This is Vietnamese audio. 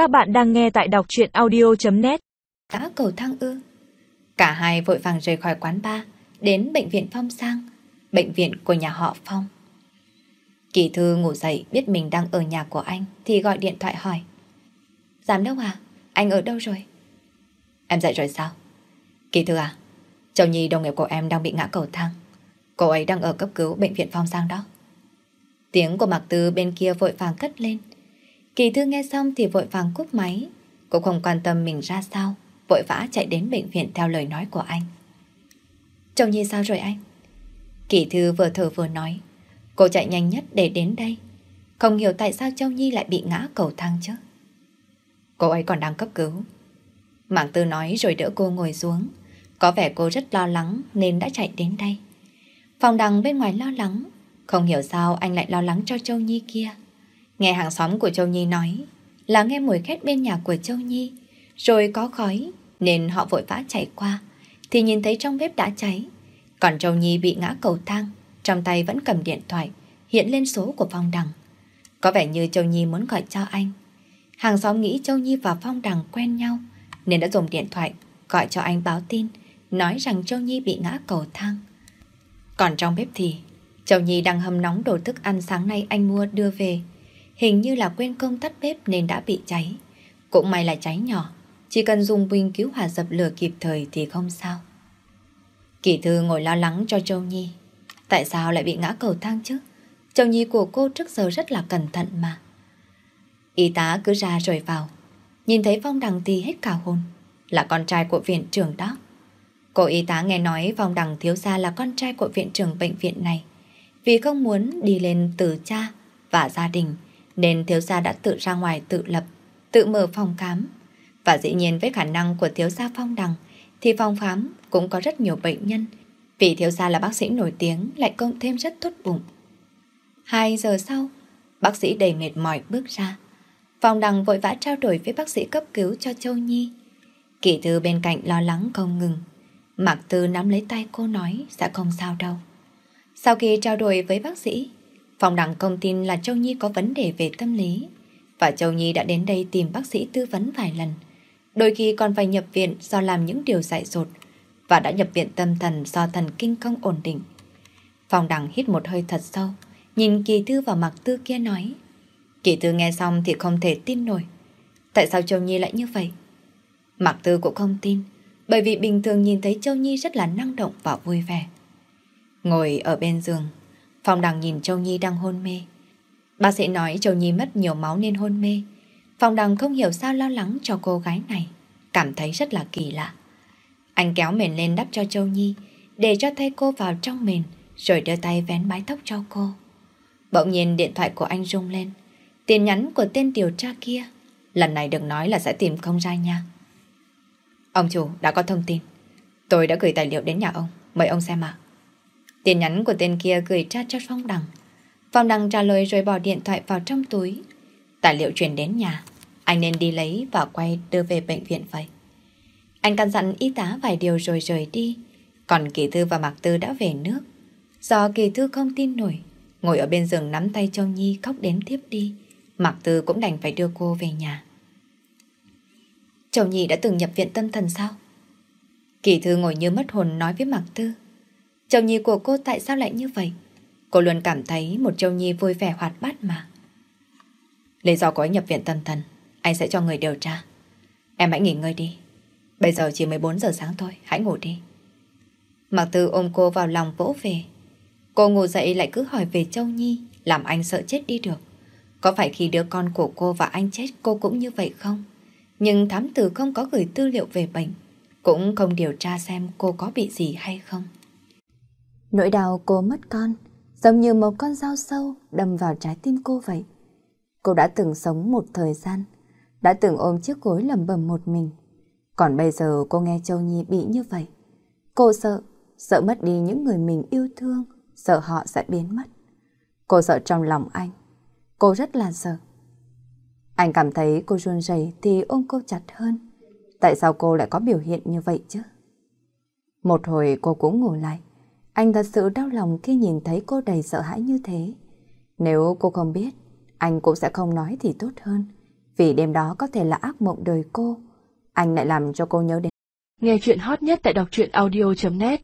Các bạn đang nghe tại đọc chuyện audio.net Đã cầu thang ư. Cả hai vội vàng rời khỏi quán bar, đến bệnh viện Phong Sang, bệnh viện của nhà họ Phong. Kỳ thư ngủ dậy biết mình đang ở nhà của anh thì gọi điện thoại hỏi. Giám đốc à, anh ở đâu rồi? Em dậy rồi sao? Kỳ thư à, Châu Nhi đồng nghiệp của em đang bị ngã cầu thang. Cô ấy đang ở cấp cứu bệnh viện Phong Sang đó. Tiếng của Mạc Tư bên kia vội vàng cất lên. Kỳ thư nghe xong thì vội vàng cúp máy. Cô không quan tâm mình ra sao, vội vã chạy đến bệnh viện theo lời nói của anh. Châu Nhi sao rồi anh? Kỳ thư vừa thở vừa nói. Cô chạy nhanh nhất để đến đây. Không hiểu tại sao Châu Nhi lại bị ngã cầu thang chứ. Cô ấy còn đang cấp cứu. Mạng Tư nói rồi đỡ cô ngồi xuống. Có vẻ cô rất lo lắng nên đã chạy đến đây. Phòng đằng bên ngoài lo lắng. Không hiểu sao anh lại lo lắng cho Châu Nhi kia. Nghe hàng xóm của Châu Nhi nói là nghe mùi khét bên nhà của Châu Nhi. Rồi có khói nên họ vội vã chạy qua. Thì nhìn thấy trong bếp đã cháy. Còn Châu Nhi bị ngã cầu thang. Trong tay vẫn cầm điện thoại hiện lên số của Phong Đằng. Có vẻ như Châu Nhi muốn gọi cho anh. Hàng xóm nghĩ Châu Nhi và Phong Đằng quen nhau nên đã dùng điện thoại gọi cho anh báo tin nói rằng Châu Nhi bị ngã cầu thang. Còn trong bếp thì, Châu Nhi đang hâm nóng đồ thức ăn sáng nay anh mua đưa về. Hình như là quên công tắt bếp nên đã bị cháy. Cũng may là cháy nhỏ, chỉ cần dùng bình cứu hỏa dập lửa kịp thời thì không sao. Kỳ thư ngồi lo lắng cho Châu Nhi. Tại sao lại bị ngã cầu thang chứ? Châu Nhi của cô trước giờ rất là cẩn thận mà. Y tá cứ ra rồi vào. Nhìn thấy Phong Đằng thì hết cả hồn. Là con trai của viện trưởng đó. Cô y tá nghe nói Phong đằng thiếu gia là con trai của viện trưởng bệnh viện này. Vì không muốn đi lên từ cha và gia đình, nên thiếu gia đã tự ra ngoài tự lập, tự mở phòng khám. Và dĩ nhiên với khả năng của thiếu gia phong đằng, thì phòng khám cũng có rất nhiều bệnh nhân. Vì thiếu gia là bác sĩ nổi tiếng lại cộng thêm rất tốt bụng. Hai giờ sau, bác sĩ đầy mệt mỏi bước ra. Phòng đằng vội vã trao đổi với bác sĩ cấp cứu cho Châu Nhi. Kỳ thư bên cạnh lo lắng không ngừng. Mạc Tư nắm lấy tay cô nói sẽ không sao đâu. Sau khi trao đổi với bác sĩ, phòng đẳng công tin là Châu Nhi có vấn đề về tâm lý và Châu Nhi đã đến đây tìm bác sĩ tư vấn vài lần. Đôi khi còn phải nhập viện do làm những điều dại dột và đã nhập viện tâm thần do thần kinh không ổn định. Phòng đẳng hít một hơi thật sâu, nhìn Kỳ Thư vào mặt Tư kia nói. Kỳ Thư nghe xong thì không thể tin nổi. Tại sao Châu Nhi lại như vậy? Mạc Tư cũng không tin bởi vì bình thường nhìn thấy Châu Nhi rất là năng động và vui vẻ. Ngồi ở bên giường, Phong Đằng nhìn Châu Nhi đang hôn mê. Bác sĩ nói Châu Nhi mất nhiều máu nên hôn mê. Phong Đằng không hiểu sao lo lắng cho cô gái này, cảm thấy rất là kỳ lạ. Anh kéo mền lên đắp cho Châu Nhi, để cho tay cô vào trong mền, rồi đưa tay vén mái tóc cho cô. Bỗng nhiên điện thoại của anh rung lên. Tin nhắn của tên điều tra kia. Lần này đừng nói là sẽ tìm không ra nha. Ông chủ đã có thông tin. Tôi đã gửi tài liệu đến nhà ông. Mời ông xem ạ. Tin nhắn của tên kia gửi ra cho Phong Đằng. Phong Đằng trả lời rồi bỏ điện thoại vào trong túi. Tài liệu chuyển đến nhà. Anh nên đi lấy và quay đưa về bệnh viện vậy. Anh căn dặn y tá vài điều rồi rời đi. Còn Kỳ Thư và Mạc Tư đã về nước. Do Kỳ Thư không tin nổi, ngồi ở bên giường nắm tay Châu Nhi khóc đến tiếp đi. Mạc Tư cũng đành phải đưa cô về nhà. Châu Nhi đã từng nhập viện tâm thần sao? Kỳ thư ngồi như mất hồn nói với Mạc Tư. Châu Nhi của cô tại sao lại như vậy? Cô luôn cảm thấy một Châu Nhi vui vẻ hoạt bát mà. Lý do có nhập viện tâm thần, anh sẽ cho người điều tra. Em hãy nghỉ ngơi đi. Bây giờ chỉ 14 giờ sáng thôi, hãy ngủ đi. Mạc Tư ôm cô vào lòng vỗ về. Cô ngủ dậy lại cứ hỏi về Châu Nhi, làm anh sợ chết đi được. Có phải khi đứa con của cô và anh chết cô cũng như vậy không? Nhưng thám tử không có gửi tư liệu về bệnh, cũng không điều tra xem cô có bị gì hay không. Nỗi đau cô mất con, giống như một con dao sâu đâm vào trái tim cô vậy. Cô đã từng sống một thời gian, đã từng ôm chiếc gối lầm bầm một mình. Còn bây giờ cô nghe Châu Nhi bị như vậy. Cô sợ, sợ mất đi những người mình yêu thương, sợ họ sẽ biến mất. Cô sợ trong lòng anh. Cô rất là sợ. Anh cảm thấy cô run rẩy thì ôm cô chặt hơn. Tại sao cô lại có biểu hiện như vậy chứ? Một hồi cô cũng ngủ lại. Anh thật sự đau lòng khi nhìn thấy cô đầy sợ hãi như thế. Nếu cô không biết, anh cũng sẽ không nói thì tốt hơn. Vì đêm đó có thể là ác mộng đời cô, anh lại làm cho cô nhớ đến. Nghe chuyện hot nhất tại đọc truyện audio.net